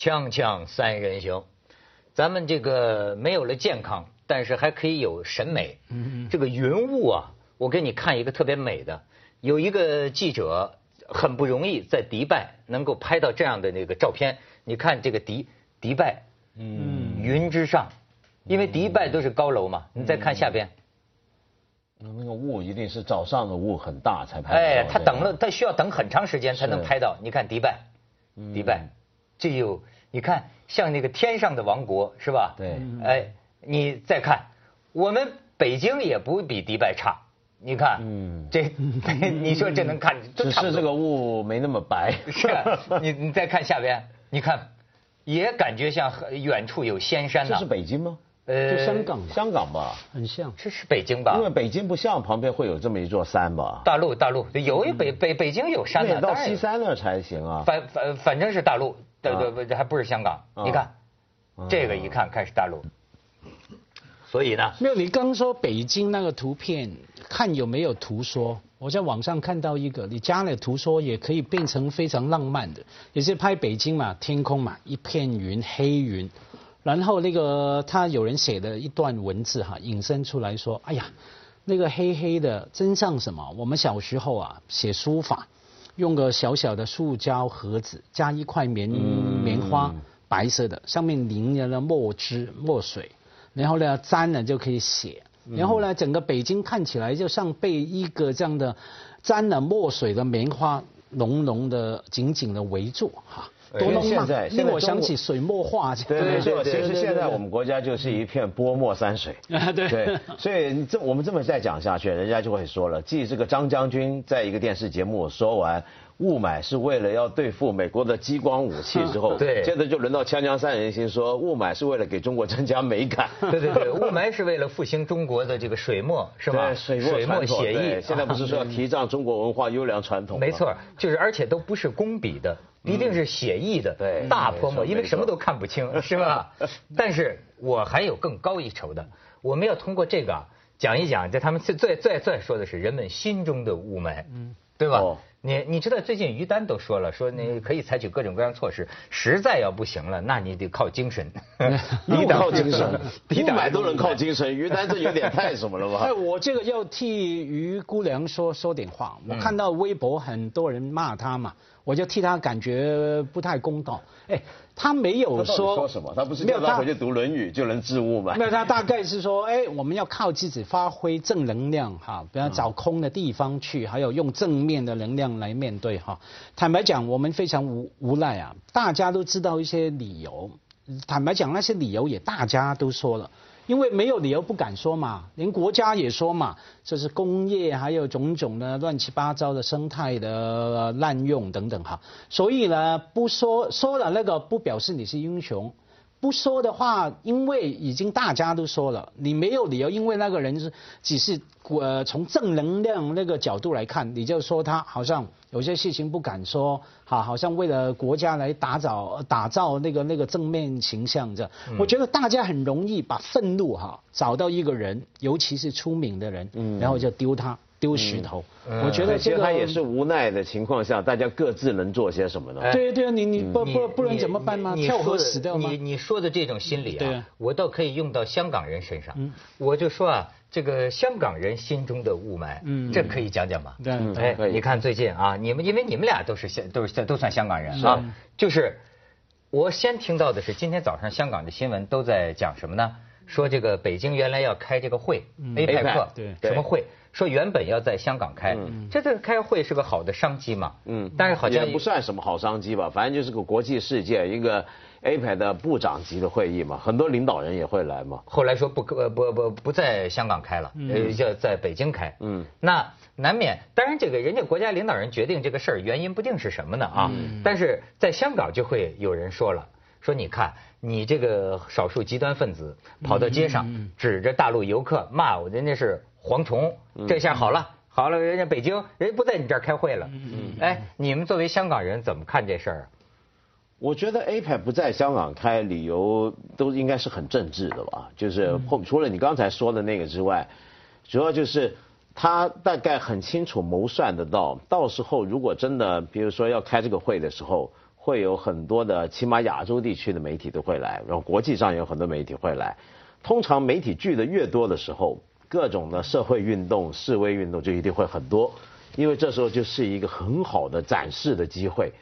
锵锵三人行，咱们这个没有了健康，但是还可以有审美。嗯这个云雾啊，我给你看一个特别美的，有一个记者很不容易在迪拜能够拍到这样的那个照片。你看这个迪迪拜，嗯，云之上，因为迪拜都是高楼嘛。你再看下边，那个雾一定是早上的雾很大才拍。哎，他等了，他需要等很长时间才能拍到。你看迪拜，迪拜，这有你看像那个天上的王国是吧？对。哎，你再看，我们北京也不比迪拜差。你看，嗯，这 你说这能看？只是这个雾没那么白。是，你你再看下边，你看，也感觉像远处有仙山呢。这是北京吗？呃，香港，香港吧，很像。这是北京吧？因为北京不像旁边会有这么一座山吧？大陆，大陆有一北北北京有山的，到西山那才行啊。反反反正是大陆，对对不，还不是香港。你看，这个一看开始大陆。所以呢？没有，你刚说北京那个图片，看有没有图说？我在网上看到一个，你加了图说也可以变成非常浪漫的，也是拍北京嘛，天空嘛，一片云，黑云，然后那个他有人写的一段文字哈，引申出来说，哎呀，那个黑黑的真像什么？我们小时候啊，写书法，用个小小的塑胶盒子，加一块棉棉花，白色的，上面淋了墨汁墨水。然后呢，沾了就可以写。然后呢，整个北京看起来就像被一个这样的沾了墨水的棉花浓浓的、紧紧的围住哈。多现在令我想起水墨画。对对对，其实现在我们国家就是一片泼墨山水。对对，所以这我们这么再讲下去，人家就会说了，继这个张将军在一个电视节目说完。雾霾是为了要对付美国的激光武器之后，对，接着就轮到锵锵三人行说雾霾是为了给中国增加美感，对对对，雾霾是为了复兴中国的这个水墨是吧？水墨写意，现在不是说要提倡中国文化优良传统？没错，就是而且都不是工笔的，一定是写意的，对，大泼墨，因为什么都看不清 是吧？但是我还有更高一筹的，我们要通过这个讲一讲，这他们最最最最说的是人们心中的雾霾，嗯，对吧？你你知道最近于丹都说了，说你可以采取各种各样措施，实在要不行了，那你得靠精神。你靠精神，你买都能靠精神，于丹这有点太什么了吧？哎，我这个要替于姑娘说说点话。我看到微博很多人骂她嘛，我就替她感觉不太公道。哎。他没有说说什么，他不是叫他回去读《论语》就能治物吗？那他大概是说，哎，我们要靠自己发挥正能量哈，不要找空的地方去，还有用正面的能量来面对哈。坦白讲，我们非常无无奈啊，大家都知道一些理由，坦白讲那些理由也大家都说了。因为没有理由不敢说嘛，连国家也说嘛，这是工业还有种种的乱七八糟的生态的滥用等等哈，所以呢不说说了那个不表示你是英雄。不说的话，因为已经大家都说了，你没有理由，因为那个人是只是呃从正能量那个角度来看，你就说他好像有些事情不敢说，哈，好像为了国家来打造打造那个那个正面形象这，我觉得大家很容易把愤怒哈找到一个人，尤其是出名的人，然后就丢他。丢石头，我觉得其实他也是无奈的情况下，大家各自能做些什么呢？对对啊，你你不不不能怎么办吗？跳河死掉吗？你你说的这种心理啊，我倒可以用到香港人身上。我就说啊，这个香港人心中的雾霾，这可以讲讲吗？对，哎，你看最近啊，你们因为你们俩都是香都是都算香港人啊，就是我先听到的是今天早上香港的新闻都在讲什么呢？说这个北京原来要开这个会，APEC，对，什么会？说原本要在香港开，这这开会是个好的商机嘛？嗯，但是好像也不算什么好商机吧，反正就是个国际事件，一个 APEC 的部长级的会议嘛，很多领导人也会来嘛。后来说不不不不不在香港开了，呃，要在北京开。嗯，那难免，当然这个人家国家领导人决定这个事儿，原因不定是什么呢啊？但是在香港就会有人说了，说你看你这个少数极端分子跑到街上，指着大陆游客骂我，人家是。蝗虫，这下好了，好了，人家北京人不在你这儿开会了。嗯哎，你们作为香港人怎么看这事儿？我觉得 APEC 不在香港开，理由都应该是很政治的吧？就是后除了你刚才说的那个之外，主要就是他大概很清楚谋算得到，到时候如果真的，比如说要开这个会的时候。会有很多的，起码亚洲地区的媒体都会来，然后国际上有很多媒体会来。通常媒体聚的越多的时候，各种的社会运动、示威运动就一定会很多，因为这时候就是一个很好的展示的机会。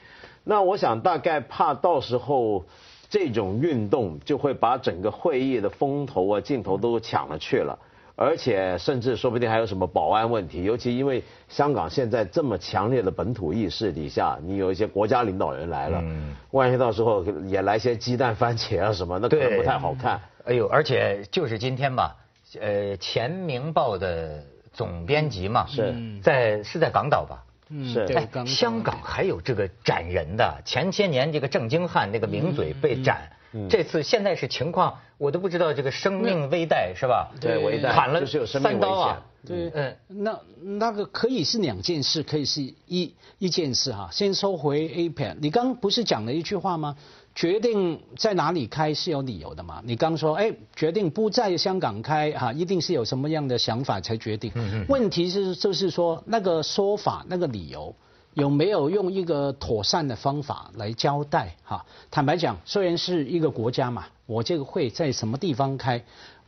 那我想大概怕到时候这种运动就会把整个会议的风头啊、镜头都抢了去了。而且甚至说不定还有什么保安问题，尤其因为香港现在这么强烈的本土意识底下，你有一些国家领导人来了，万一到时候也来些鸡蛋番茄啊什么，那可能不太好看。哎呦，而且就是今天吧，呃，前明报的总编辑嘛，是在是在港岛吧？是。哎，香港还有这个斩人的，前些年这个郑经汉那个名嘴被斩。这次现在是情况，我都不知道这个生命危殆是吧？对，危殆，砍了三刀啊！对，嗯，那那个可以是两件事，可以是一一件事哈。先收回 A 片，你刚不是讲了一句话吗？决定在哪里开是有理由的嘛？你刚说，哎，决定不在香港开哈，一定是有什么样的想法才决定。嗯嗯。问题是就是说那个说法那个理由。有没有用一个妥善的方法来交代？哈，坦白讲，虽然是一个国家嘛，我这个会在什么地方开，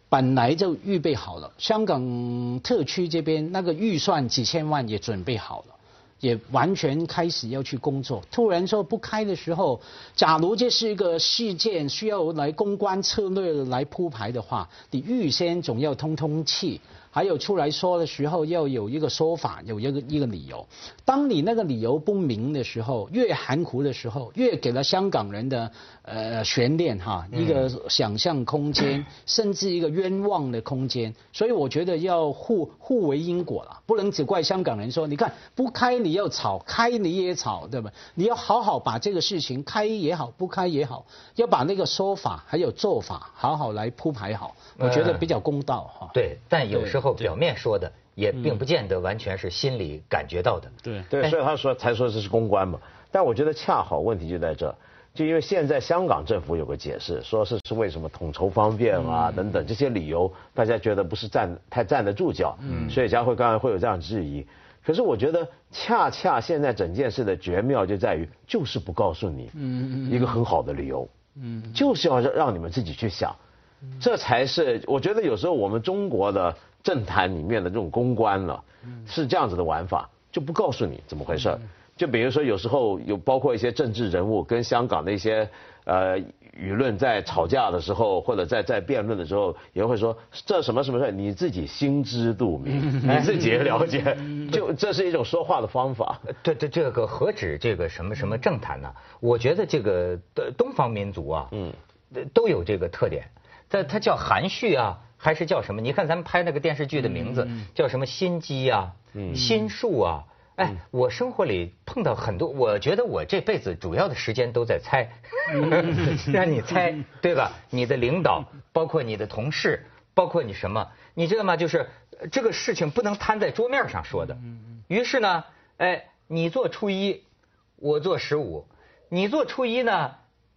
本来就预备好了。香港特区这边那个预算几千万也准备好了，也完全开始要去工作。突然说不开的时候，假如这是一个事件需要来公关策略来铺排的话，你预先总要通通气。还有出来说的时候要有一个说法，有一个一个理由。当你那个理由不明的时候，越含糊的时候，越给了香港人的呃悬念哈，一个想象空间，甚至一个冤枉的空间。所以我觉得要互互为因果了，不能只怪香港人说，你看不开你要吵，开你也吵，对吧？你要好好把这个事情开也好，不开也好，要把那个说法还有做法好好来铺排好，我觉得比较公道哈。对，但有时候。后表面说的也并不见得完全是心里感觉到的。对对，所以他说才说这是公关嘛。但我觉得恰好问题就在这，就因为现在香港政府有个解释，说是是为什么统筹方便啊等等这些理由，大家觉得不是站太站得住脚。嗯。所以佳慧刚才会有这样质疑。可是我觉得恰恰现在整件事的绝妙就在于，就是不告诉你一个很好的理由。嗯。就是要让让你们自己去想，这才是我觉得有时候我们中国的。政坛里面的这种公关了，是这样子的玩法，就不告诉你怎么回事就比如说有时候有包括一些政治人物跟香港的一些呃舆论在吵架的时候，或者在在辩论的时候，也会说这什么什么事你自己心知肚明，你自己了解，就这是一种说话的方法。对对，这个何止这个什么什么政坛呢？我觉得这个东方民族啊，嗯，都有这个特点，它它叫含蓄啊。还是叫什么？你看咱们拍那个电视剧的名字叫什么？心机啊，心术啊。哎，我生活里碰到很多，我觉得我这辈子主要的时间都在猜，让你猜，对吧？你的领导，包括你的同事，包括你什么？你知道吗？就是这个事情不能摊在桌面上说的。于是呢，哎，你做初一，我做十五，你做初一呢，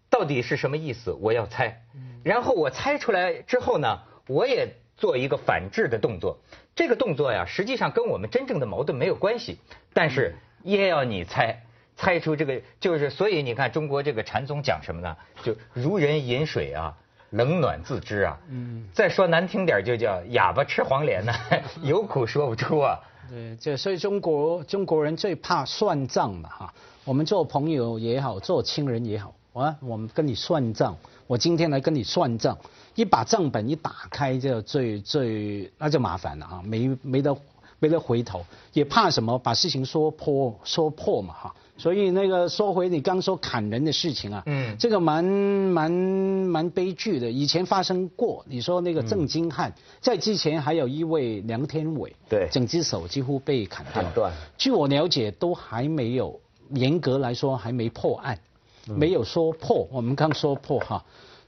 到底是什么意思？我要猜。然后我猜出来之后呢？我也做一个反制的动作，这个动作呀，实际上跟我们真正的矛盾没有关系，但是也要你猜，猜出这个就是，所以你看中国这个禅宗讲什么呢？就如人饮水啊，冷暖自知啊。嗯。再说难听点，就叫哑巴吃黄连呢，有苦说不出啊。对，这所以中国中国人最怕算账嘛哈。我们做朋友也好，做亲人也好，啊，我们跟你算账，我今天来跟你算账。一把账本一打开就最最那就麻烦了啊，没没得没得回头，也怕什么？把事情说破说破嘛哈，所以那个说回你刚说砍人的事情啊，嗯，这个蛮蛮蛮悲剧的，以前发生过，你说那个郑金汉，在之前还有一位梁天伟，对，整只手几乎被砍掉，断。据我了解，都还没有严格来说还没破案，没有说破，我们刚说破哈。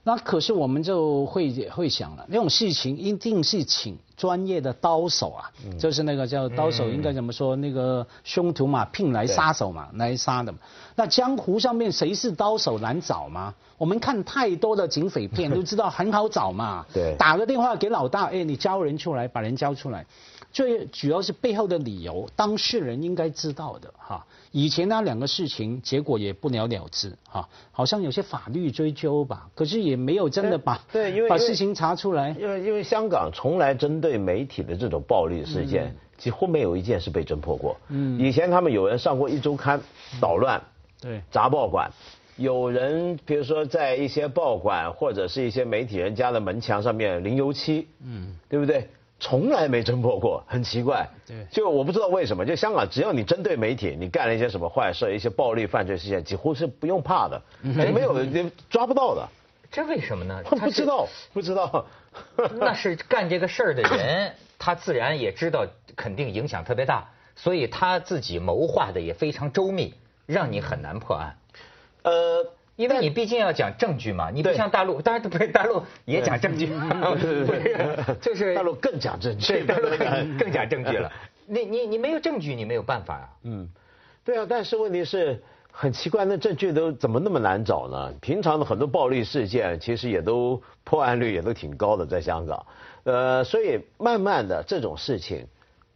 那可是我们就会会想了，那种事情一定是请专业的刀手啊，就是那个叫刀手，应该怎么说？那个凶徒嘛，聘来杀手嘛，来杀的嘛。那江湖上面谁是刀手难找吗？我们看太多的警匪片 都知道很好找嘛。对，打个电话给老大，哎，你交人出来，把人交出来。最主要是背后的理由，当事人应该知道的哈。以前那两个事情结果也不了了之哈，好像有些法律追究吧，可是也没有真的把对，因为 把事情查出来。因为因为香港从来针对媒体的这种暴力事件，几乎没有一件是被侦破过。嗯，以前他们有人上过一周刊捣乱，对，砸报馆，有人比如说在一些报馆或者是一些媒体人家的门墙上面淋油漆，嗯，对不对？从来没侦破过，很奇怪。对，就我不知道为什么，就香港只要你针对媒体，你干了一些什么坏事，一些暴力犯罪事件，几乎是不用怕的，没有 抓不到的。这为什么呢？不知道，不知道。那是干这个事儿的人，他自然也知道，肯定影响特别大，所以他自己谋划的也非常周密，让你很难破案。呃。因为你毕竟要讲证据嘛，你不像大陆，当然不是大陆也讲证据，不是，就是大陆更讲证据，大陆 更讲证据了。你你你没有证据，你没有办法啊。嗯，对啊，但是问题是很奇怪，那证据都怎么那么难找呢？平常的很多暴力事件，其实也都破案率也都挺高的，在香港。呃，所以慢慢的这种事情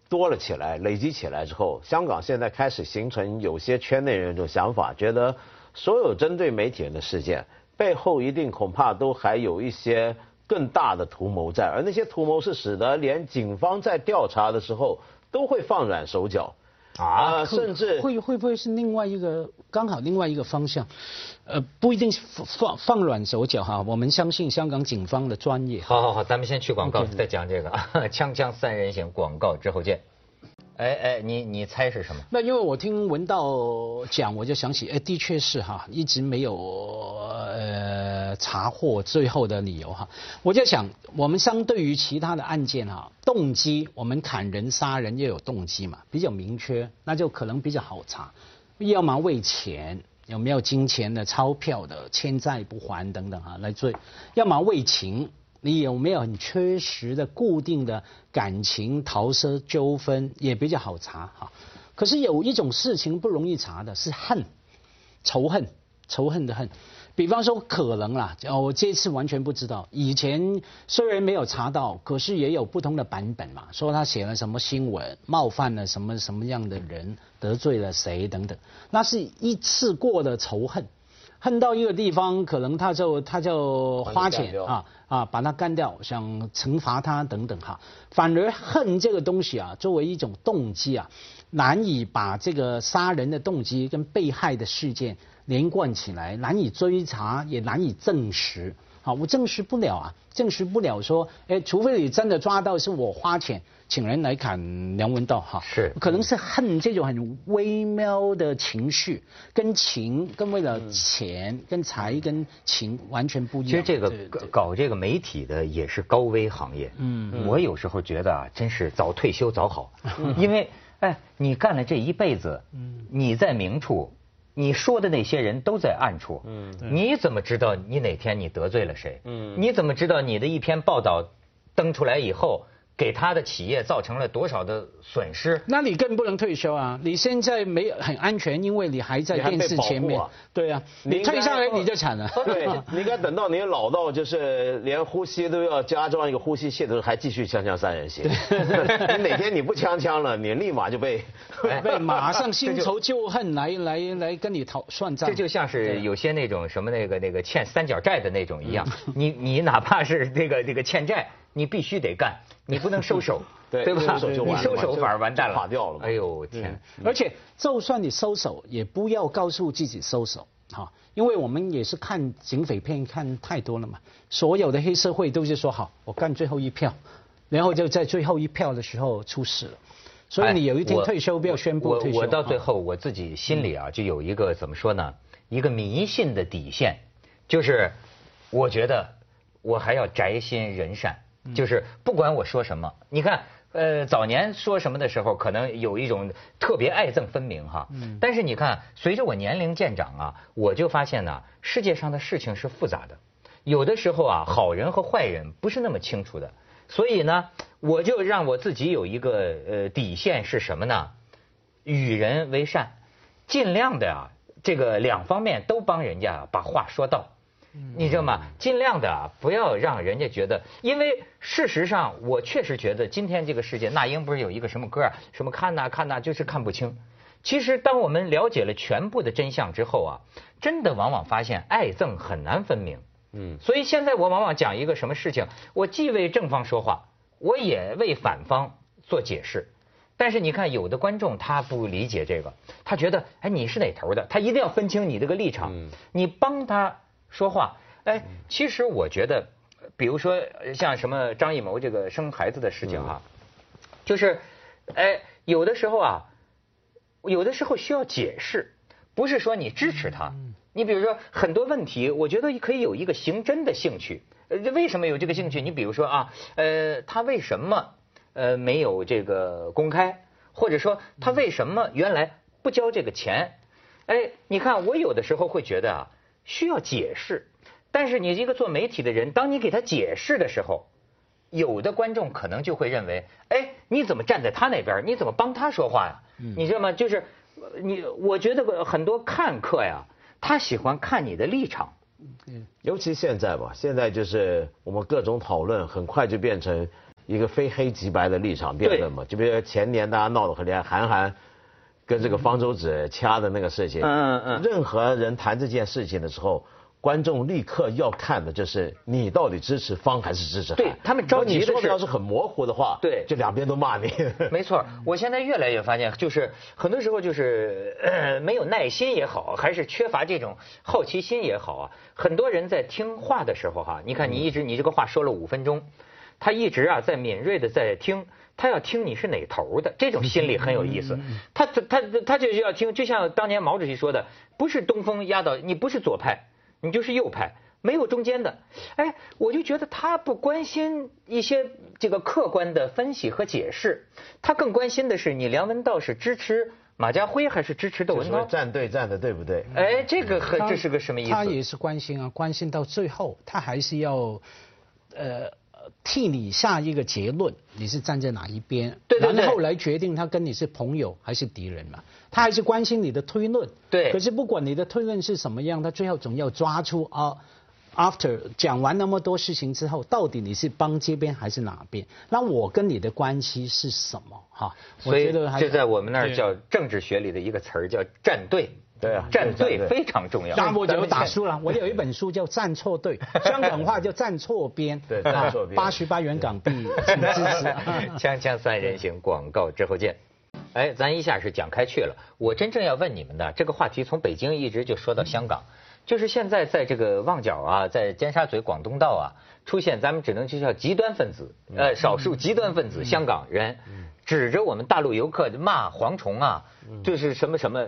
多了起来，累积起来之后，香港现在开始形成有些圈内人这种想法，觉得。所有针对媒体人的事件背后，一定恐怕都还有一些更大的图谋在，而那些图谋是使得连警方在调查的时候都会放软手脚啊，甚至会会不会是另外一个刚好另外一个方向？呃，不一定放放软手脚哈，我们相信香港警方的专业。好好好，咱们先去广告，再讲这个 锵锵三人行广告之后见。哎哎，你你猜是什么？那因为我听文道讲，我就想起，哎，的确是哈，一直没有呃查获最后的理由哈。我就想，我们相对于其他的案件哈，动机，我们砍人杀人又有动机嘛，比较明确，那就可能比较好查。要么为钱，有没有金钱的钞票的欠债不还等等哈来追；要么为情。你有没有很确实的固定的感情桃色纠纷也比较好查哈？可是有一种事情不容易查的是恨，仇恨，仇恨的恨。比方说可能啦，我这次完全不知道。以前虽然没有查到，可是也有不同的版本嘛，说他写了什么新闻，冒犯了什么什么样的人，得罪了谁等等，那是一次过的仇恨。恨到一个地方，可能他就他就花钱啊啊把他干掉，想惩罚他等等哈。反而恨这个东西啊，作为一种动机啊，难以把这个杀人的动机跟被害的事件连贯起来，难以追查，也难以证实。好，我证实不了啊，证实不了说，哎，除非你真的抓到是我花钱。请人来砍梁文道哈，是可能是恨这种很微妙的情绪，跟情跟为了钱跟财跟情完全不一样。其实这个搞这个媒体的也是高危行业。嗯，我有时候觉得啊，真是早退休早好，因为哎，你干了这一辈子，嗯你在明处，你说的那些人都在暗处。嗯，你怎么知道你哪天你得罪了谁？嗯，你怎么知道你的一篇报道登出来以后？给他的企业造成了多少的损失？那你更不能退休啊！你现在没很安全，因为你还在电视前面。对啊，你退下来你就惨了。对，你应该等到你老到就是连呼吸都要加装一个呼吸器的时候，还继续锵锵三人行。你哪天你不锵锵了，你立马就被 被马上新仇旧恨来来来跟你讨算账。这就像是有些那种什么那个那个欠三角债的那种一样，你你哪怕是这个这个欠债。你必须得干，你不能收手，对吧？你收手反而完蛋了，垮掉了。哎呦天！而且就算你收手，也不要告诉自己收手，哈，因为我们也是看警匪片看太多了嘛。所有的黑社会都是说好，我干最后一票，然后就在最后一票的时候出事了。所以你有一天退休，不要宣布退休。我到最后我自己心里啊，就有一个怎么说呢？一个迷信的底线，就是我觉得我还要宅心仁善。就是不管我说什么，你看，呃，早年说什么的时候，可能有一种特别爱憎分明哈。嗯。但是你看，随着我年龄渐长啊，我就发现呢，世界上的事情是复杂的，有的时候啊，好人和坏人不是那么清楚的。所以呢，我就让我自己有一个呃底线是什么呢？与人为善，尽量的啊，这个两方面都帮人家把话说到。你知道吗？尽量的啊，不要让人家觉得，因为事实上，我确实觉得今天这个世界，那英不是有一个什么歌啊，什么看呐看呐，就是看不清。其实，当我们了解了全部的真相之后啊，真的往往发现爱憎很难分明。嗯。所以现在我往往讲一个什么事情，我既为正方说话，我也为反方做解释。但是你看，有的观众他不理解这个，他觉得，哎，你是哪头的？他一定要分清你这个立场。嗯。你帮他。说话，哎，其实我觉得，比如说像什么张艺谋这个生孩子的事情哈，就是，哎，有的时候啊，有的时候需要解释，不是说你支持他。你比如说很多问题，我觉得可以有一个刑侦的兴趣。呃，为什么有这个兴趣？你比如说啊，呃，他为什么呃没有这个公开，或者说他为什么原来不交这个钱？哎，你看我有的时候会觉得啊。需要解释，但是你一个做媒体的人，当你给他解释的时候，有的观众可能就会认为，哎，你怎么站在他那边？你怎么帮他说话呀？你知道吗？就是你，我觉得很多看客呀，他喜欢看你的立场。嗯，尤其现在吧，现在就是我们各种讨论，很快就变成一个非黑即白的立场辩论嘛。就比如前年大家闹得很厉害，韩寒。跟这个方舟子掐的那个事情，嗯嗯嗯，任何人谈这件事情的时候，观众立刻要看的就是你到底支持方还是支持对他们着急的是，你说的要是很模糊的话，对，就两边都骂你。没错，我现在越来越发现，就是很多时候就是呃没有耐心也好，还是缺乏这种好奇心也好啊。很多人在听话的时候哈，你看你一直你这个话说了五分钟，他一直啊在敏锐的在听。他要听你是哪头的，这种心理很有意思。他他他他就是要听，就像当年毛主席说的，不是东风压倒你，不是左派，你就是右派，没有中间的。哎，我就觉得他不关心一些这个客观的分析和解释，他更关心的是你梁文道是支持马家辉还是支持窦文涛？站队站的对不对？哎，这个和这是个什么意思？他也是关心啊，关心到最后，他还是要呃。替你下一个结论，你是站在哪一边？对对对。然后来决定他跟你是朋友还是敌人嘛？他还是关心你的推论。对。可是不管你的推论是什么样，他最后总要抓出啊，after 讲完那么多事情之后，到底你是帮这边还是哪边？那我跟你的关系是什么？哈。所以就在我们那儿叫政治学里的一个词儿叫站队。对啊，站队非常重要。那我就打输了。我有一本书叫《站错队》，香港话叫站错边。对，站错边。八十八元港币，请支持。锵锵三人行，广告之后见。哎，咱一下是讲开去了。我真正要问你们的这个话题，从北京一直就说到香港，就是现在在这个旺角啊，在尖沙咀广东道啊，出现咱们只能就叫极端分子，呃，少数极端分子，香港人，指着我们大陆游客骂蝗虫啊，就是什么什么。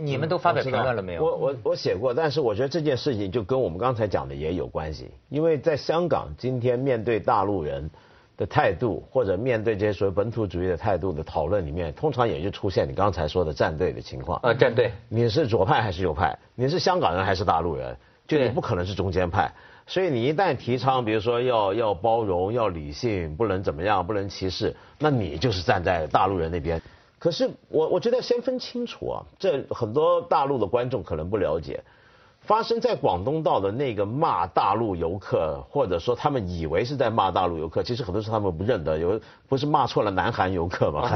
你们都发表评论了没有？我我我写过，但是我觉得这件事情就跟我们刚才讲的也有关系，因为在香港今天面对大陆人的态度，或者面对这些所谓本土主义的态度的讨论里面，通常也就出现你刚才说的站队的情况。呃，站队，你是左派还是右派？你是香港人还是大陆人？就你不可能是中间派。所以你一旦提倡，比如说要要包容、要理性，不能怎么样，不能歧视，那你就是站在大陆人那边。可是我我觉得先分清楚啊，这很多大陆的观众可能不了解，发生在广东道的那个骂大陆游客，或者说他们以为是在骂大陆游客，其实很多时候他们不认得，有不是骂错了南韩游客嘛？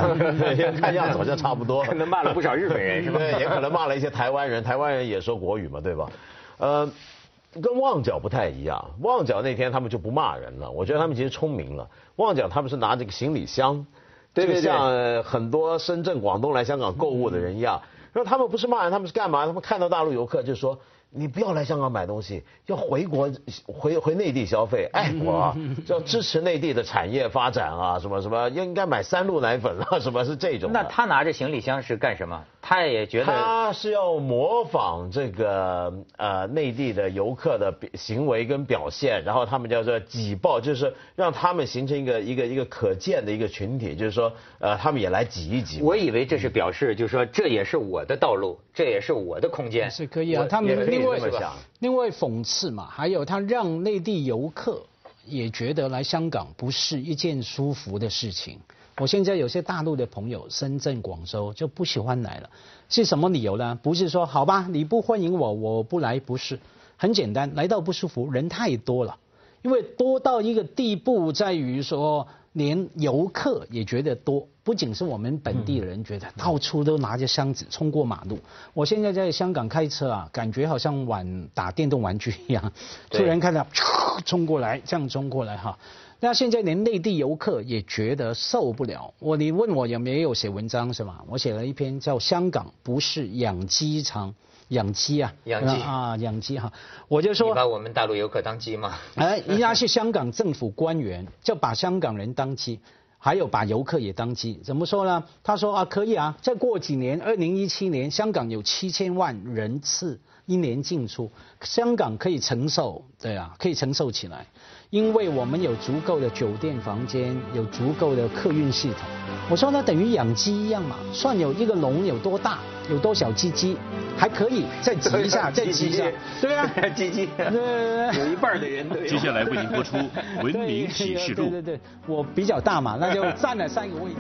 看样子好像差不多，可能骂了不少日本人是吧？对，也可能骂了一些台湾人，台湾人也说国语嘛，对吧？呃，跟旺角不太一样，旺角那天他们就不骂人了，我觉得他们其实聪明了，旺角他们是拿这个行李箱。就像很多深圳、广东来香港购物的人一样，然后他们不是骂人，他们是干嘛？他们看到大陆游客就说。你不要来香港买东西，要回国回回内地消费，爱国，要支持内地的产业发展啊，什么什么，应该买三鹿奶粉啊，什么是这种？那他拿着行李箱是干什么？他也觉得他是要模仿这个呃内地的游客的行为跟表现，然后他们叫做挤爆，就是让他们形成一个一个一个可见的一个群体，就是说呃他们也来挤一挤。我以为这是表示，就是说这也是我的道路，这也是我的空间，是可以啊，他们。另外，另外讽刺嘛，还有他让内地游客也觉得来香港不是一件舒服的事情。我现在有些大陆的朋友，深圳、广州就不喜欢来了，是什么理由呢？不是说好吧，你不欢迎我，我不来，不是，很简单，来到不舒服，人太多了，因为多到一个地步，在于说连游客也觉得多，不仅是我们本地人觉得，到处都拿着箱子冲过马路。我现在在香港开车啊，感觉好像玩打电动玩具一样，突然看到冲过来，这样冲过来哈。那现在连内地游客也觉得受不了。我你问我有没有写文章是吗？我写了一篇叫《香港不是养鸡场，养鸡啊，养鸡啊，养鸡哈。我就说你把我们大陆游客当鸡吗？哎，人家是香港政府官员，就把香港人当鸡，还有把游客也当鸡。怎么说呢？他说啊，可以啊，再过几年，二零一七年香港有七千万人次一年进出，香港可以承受，对啊，可以承受起来。因为我们有足够的酒店房间，有足够的客运系统。我说那等于养鸡一样嘛，算有一个笼有多大，有多少鸡鸡，还可以再挤一下，再挤一下，对啊，鸡鸡，有一半的人都有。接下来为您播出 《文明启示录》。对对对，我比较大嘛，那就占了三个位置。